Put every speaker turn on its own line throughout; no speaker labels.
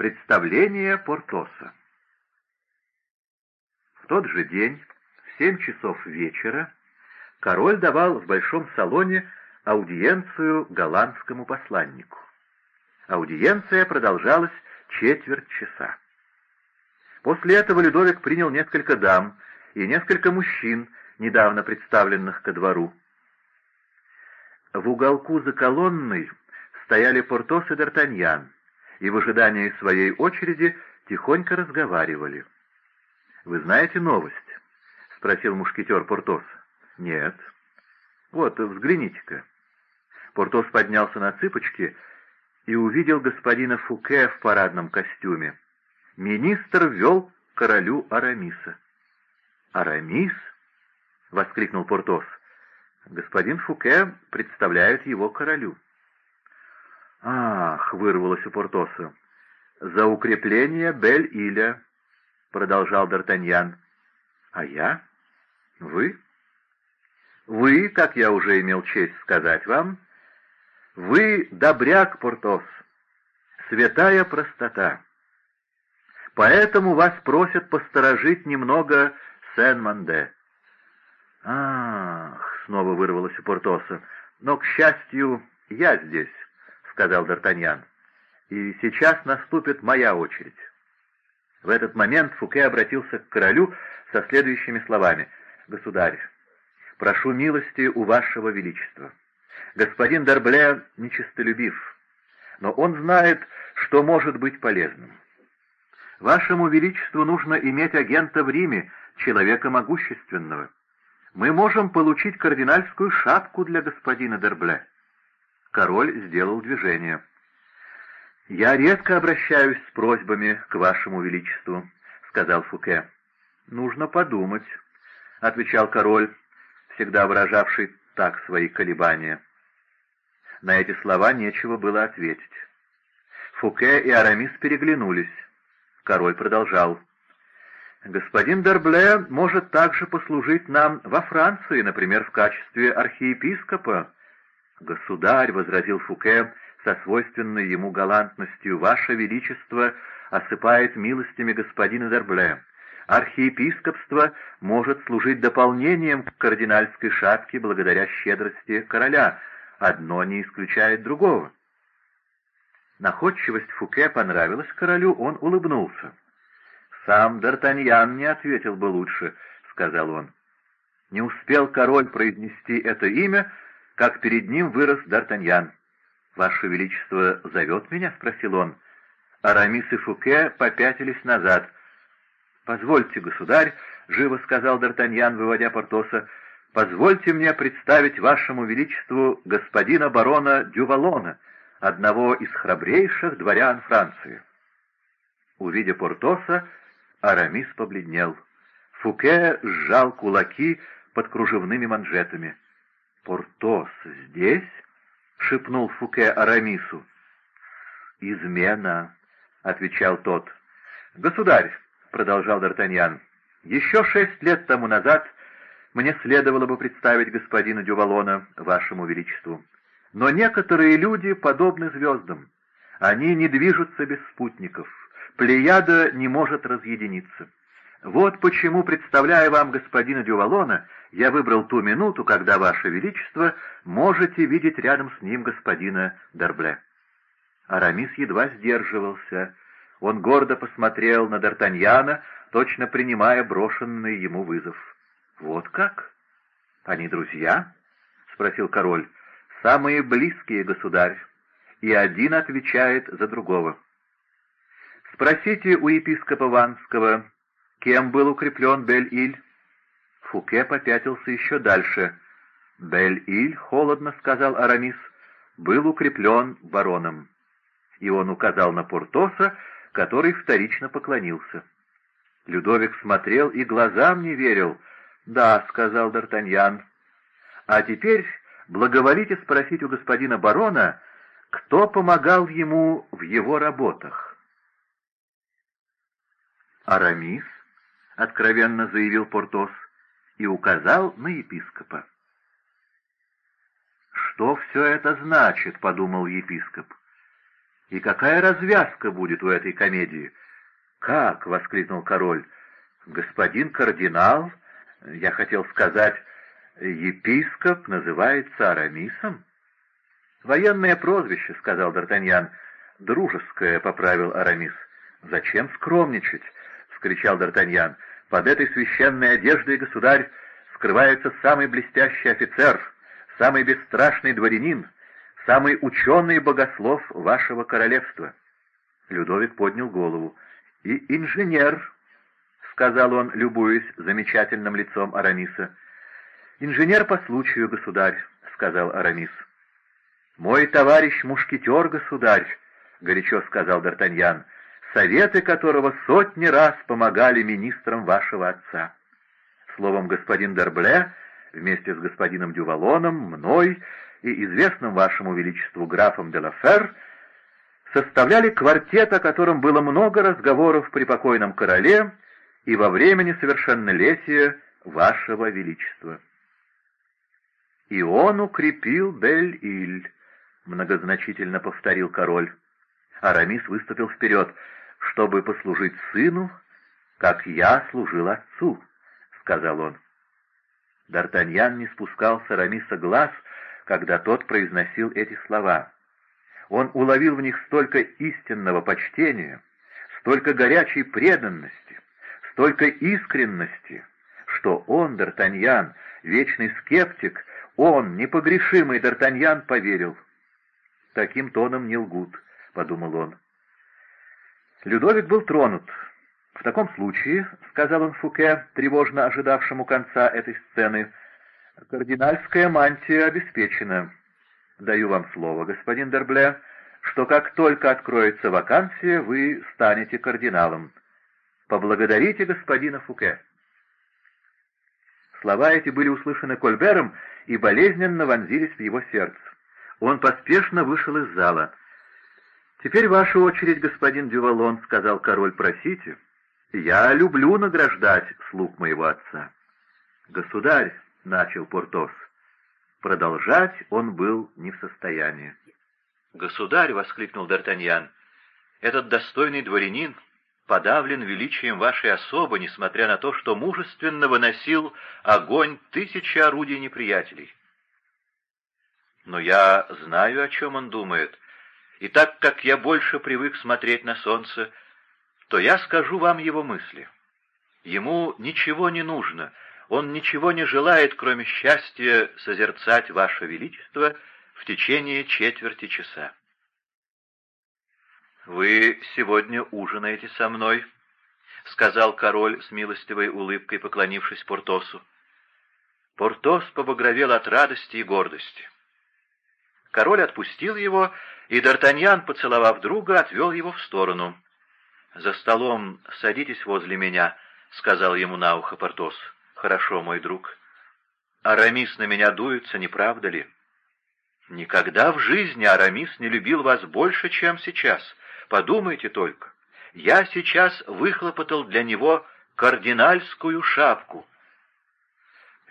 Представление Портоса В тот же день, в семь часов вечера, король давал в большом салоне аудиенцию голландскому посланнику. Аудиенция продолжалась четверть часа. После этого Людовик принял несколько дам и несколько мужчин, недавно представленных ко двору. В уголку за колонной стояли Портос и Д'Артаньян, и в ожидании своей очереди тихонько разговаривали. «Вы знаете новость?» — спросил мушкетер Портос. «Нет». «Вот, взгляните-ка». Портос поднялся на цыпочки и увидел господина Фуке в парадном костюме. Министр вел королю Арамиса. «Арамис?» — воскликнул Портос. «Господин Фуке представляет его королю». «Ах!» — вырвалось у Портоса. «За укрепление Бель-Иля», — продолжал Д'Артаньян. «А я? Вы?» «Вы, как я уже имел честь сказать вам, вы добряк, Портос, святая простота. Поэтому вас просят посторожить немного Сен-Манде». «Ах!» — снова вырвалось у Портоса. «Но, к счастью, я здесь» сказал Д'Артаньян. «И сейчас наступит моя очередь». В этот момент Фуке обратился к королю со следующими словами. «Государь, прошу милости у вашего величества. Господин Д'Арбле нечистолюбив, но он знает, что может быть полезным. Вашему величеству нужно иметь агента в Риме, человека могущественного. Мы можем получить кардинальскую шапку для господина Д'Арбле». Король сделал движение. «Я редко обращаюсь с просьбами к вашему величеству», — сказал Фуке. «Нужно подумать», — отвечал король, всегда выражавший так свои колебания. На эти слова нечего было ответить. Фуке и Арамис переглянулись. Король продолжал. «Господин Дербле может также послужить нам во Франции, например, в качестве архиепископа, «Государь», — возразил Фуке со свойственной ему галантностью, — «Ваше Величество осыпает милостями господина Дербле. Архиепископство может служить дополнением к кардинальской шапке благодаря щедрости короля. Одно не исключает другого». Находчивость Фуке понравилась королю, он улыбнулся. «Сам Д'Артаньян не ответил бы лучше», — сказал он. Не успел король произнести это имя, как перед ним вырос Д'Артаньян. «Ваше Величество зовет меня?» — спросил он. Арамис и Фуке попятились назад. «Позвольте, государь», — живо сказал Д'Артаньян, выводя Портоса, — «позвольте мне представить вашему величеству господина барона Дювалона, одного из храбрейших дворян Франции». Увидя Портоса, Арамис побледнел. Фуке сжал кулаки под кружевными манжетами. «Портос здесь?» — шепнул Фуке Арамису. «Измена», — отвечал тот. «Государь», — продолжал Д'Артаньян, — «еще шесть лет тому назад мне следовало бы представить господина Дювалона вашему величеству. Но некоторые люди подобны звездам. Они не движутся без спутников. Плеяда не может разъединиться. Вот почему, представляя вам господина Дювалона, я выбрал ту минуту, когда, Ваше Величество, можете видеть рядом с ним господина Д'Арбле». Арамис едва сдерживался. Он гордо посмотрел на Д'Артаньяна, точно принимая брошенный ему вызов. «Вот как? Они друзья?» — спросил король. «Самые близкие, государь, и один отвечает за другого». «Спросите у епископа Ванского, кем был укреплен Бель-Иль?» Фуке попятился еще дальше. «Бель-Иль», — холодно сказал Арамис, — был укреплен бароном. И он указал на Портоса, который вторично поклонился. Людовик смотрел и глазам не верил. «Да», — сказал Д'Артаньян. «А теперь благоволите спросить у господина барона, кто помогал ему в его работах». «Арамис», — откровенно заявил Портос, — и указал на епископа. «Что все это значит?» — подумал епископ. И какая развязка будет у этой комедии? «Как?» — воскликнул король. «Господин кардинал, я хотел сказать, епископ, называется Арамисом?» «Военное прозвище», — сказал Д'Артаньян. «Дружеское», — поправил Арамис. «Зачем скромничать?» — вскричал Д'Артаньян. «Под этой священной одеждой, государь, скрывается самый блестящий офицер, самый бесстрашный дворянин, самый ученый богослов вашего королевства». Людовик поднял голову. «И инженер», — сказал он, любуясь замечательным лицом Арамиса. «Инженер по случаю, государь», — сказал Арамис. «Мой товарищ мушкетер, государь», — горячо сказал Д'Артаньян, «советы которого сотни раз помогали министрам вашего отца. Словом, господин Д'Арбле вместе с господином Дювалоном, мной и известным вашему величеству графом де Лафер составляли квартет, о котором было много разговоров при покойном короле и во времени совершеннолетия вашего величества. И он укрепил Бель-Иль, многозначительно повторил король. Арамис выступил вперед, чтобы послужить сыну, как я служил отцу, сказал он. Д'Артаньян не спускал с Арамиса глаз, когда тот произносил эти слова. Он уловил в них столько истинного почтения, столько горячей преданности, столько искренности, что он, Д'Артаньян, вечный скептик, он, непогрешимый Д'Артаньян, поверил. «Таким тоном не лгут», — подумал он. Людовик был тронут. «В таком случае», — сказал он Фуке, тревожно ожидавшему конца этой сцены, — «кардинальская мантия обеспечена. Даю вам слово, господин Дербле, что как только откроется вакансия, вы станете кардиналом. Поблагодарите господина Фуке». Слова эти были услышаны Кольбером и болезненно вонзились в его сердце. Он поспешно вышел из зала. «Теперь ваша очередь, господин Дювалон», — сказал король, — «просите. Я люблю награждать слуг моего отца». «Государь», — начал Портос, — продолжать он был не в состоянии. «Государь», — воскликнул Д'Артаньян, — «этот достойный дворянин подавлен величием вашей особы, несмотря на то, что мужественно выносил огонь тысячи орудий неприятелей. Но я знаю, о чем он думает, и так как я больше привык смотреть на солнце, то я скажу вам его мысли. Ему ничего не нужно, он ничего не желает, кроме счастья созерцать ваше величество в течение четверти часа. «Вы сегодня ужинаете со мной», — сказал король с милостивой улыбкой, поклонившись Портосу. Портос побагровел от радости и гордости. Король отпустил его, и Д'Артаньян, поцеловав друга, отвел его в сторону. «За столом садитесь возле меня», — сказал ему на ухо Портос. «Хорошо, мой друг. Арамис на меня дуется, не правда ли?» «Никогда в жизни Арамис не любил вас больше, чем сейчас. Подумайте только. Я сейчас выхлопотал для него кардинальскую шапку».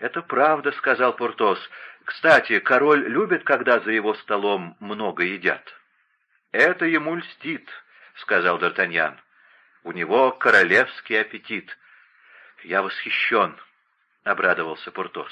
«Это правда», — сказал Портос. Кстати, король любит, когда за его столом много едят. — Это ему льстит, — сказал Д'Артаньян. — У него королевский аппетит. — Я восхищен, — обрадовался Портос.